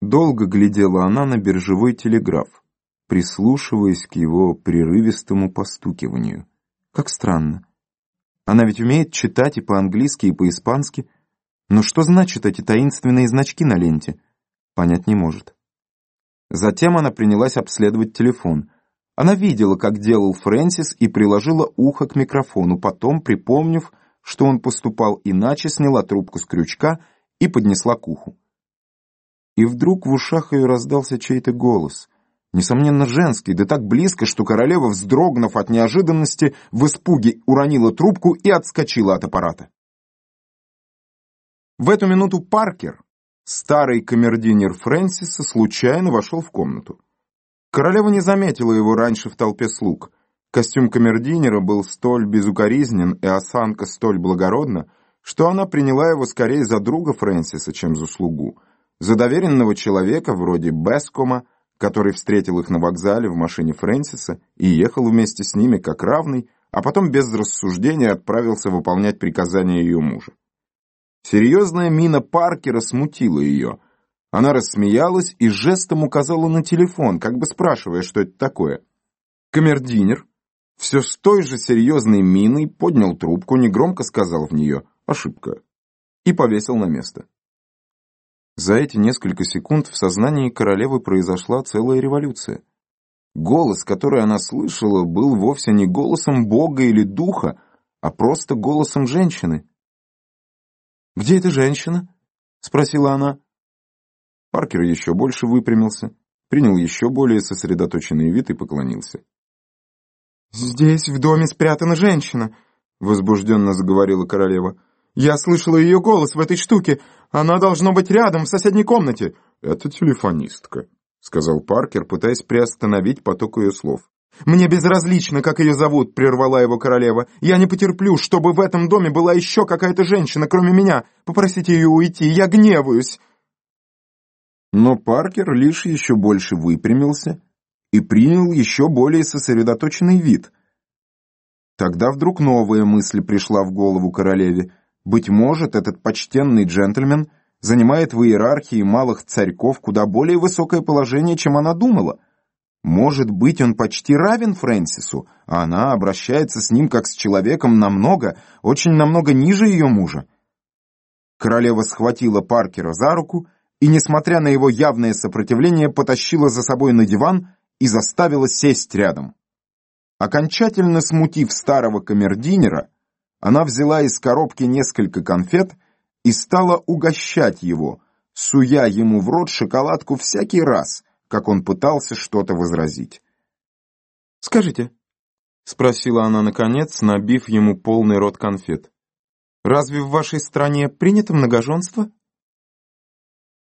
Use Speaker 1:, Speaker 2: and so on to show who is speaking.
Speaker 1: Долго глядела она на биржевой телеграф, прислушиваясь к его прерывистому постукиванию. Как странно. Она ведь умеет читать и по-английски, и по-испански. Но что значат эти таинственные значки на ленте? Понять не может. Затем она принялась обследовать телефон. Она видела, как делал Фрэнсис, и приложила ухо к микрофону. Потом, припомнив, что он поступал иначе, сняла трубку с крючка и поднесла к уху и вдруг в ушах ее раздался чей-то голос. Несомненно, женский, да так близко, что королева, вздрогнув от неожиданности, в испуге уронила трубку и отскочила от аппарата. В эту минуту Паркер, старый камердинер Фрэнсиса, случайно вошел в комнату. Королева не заметила его раньше в толпе слуг. Костюм камердинера был столь безукоризнен и осанка столь благородна, что она приняла его скорее за друга Фрэнсиса, чем за слугу за доверенного человека вроде Бескома, который встретил их на вокзале в машине Фрэнсиса и ехал вместе с ними как равный, а потом без рассуждения отправился выполнять приказания ее мужа. Серьезная мина Паркера смутила ее. Она рассмеялась и жестом указала на телефон, как бы спрашивая, что это такое. Камердинер все с той же серьезной миной поднял трубку, негромко сказал в нее «ошибка» и повесил на место. За эти несколько секунд в сознании королевы произошла целая революция. Голос, который она слышала, был вовсе не голосом бога или духа, а просто голосом женщины. «Где эта женщина?» — спросила она. Паркер еще больше выпрямился, принял еще более сосредоточенный вид и поклонился. «Здесь в доме спрятана женщина», — возбужденно заговорила королева. «Я слышала ее голос в этой штуке. Она должно быть рядом, в соседней комнате». «Это телефонистка», — сказал Паркер, пытаясь приостановить поток ее слов. «Мне безразлично, как ее зовут», — прервала его королева. «Я не потерплю, чтобы в этом доме была еще какая-то женщина, кроме меня. Попросите ее уйти, я гневаюсь». Но Паркер лишь еще больше выпрямился и принял еще более сосредоточенный вид. Тогда вдруг новая мысль пришла в голову королеве. Быть может, этот почтенный джентльмен занимает в иерархии малых царьков куда более высокое положение, чем она думала. Может быть, он почти равен Фрэнсису, а она обращается с ним как с человеком намного, очень намного ниже ее мужа. Королева схватила Паркера за руку и, несмотря на его явное сопротивление, потащила за собой на диван и заставила сесть рядом. Окончательно смутив старого камердинера, она взяла из коробки несколько конфет и стала угощать его, суя ему в рот шоколадку всякий раз, как он пытался что-то возразить. «Скажите», — спросила она наконец, набив ему полный рот конфет, «разве в вашей стране принято многоженство?»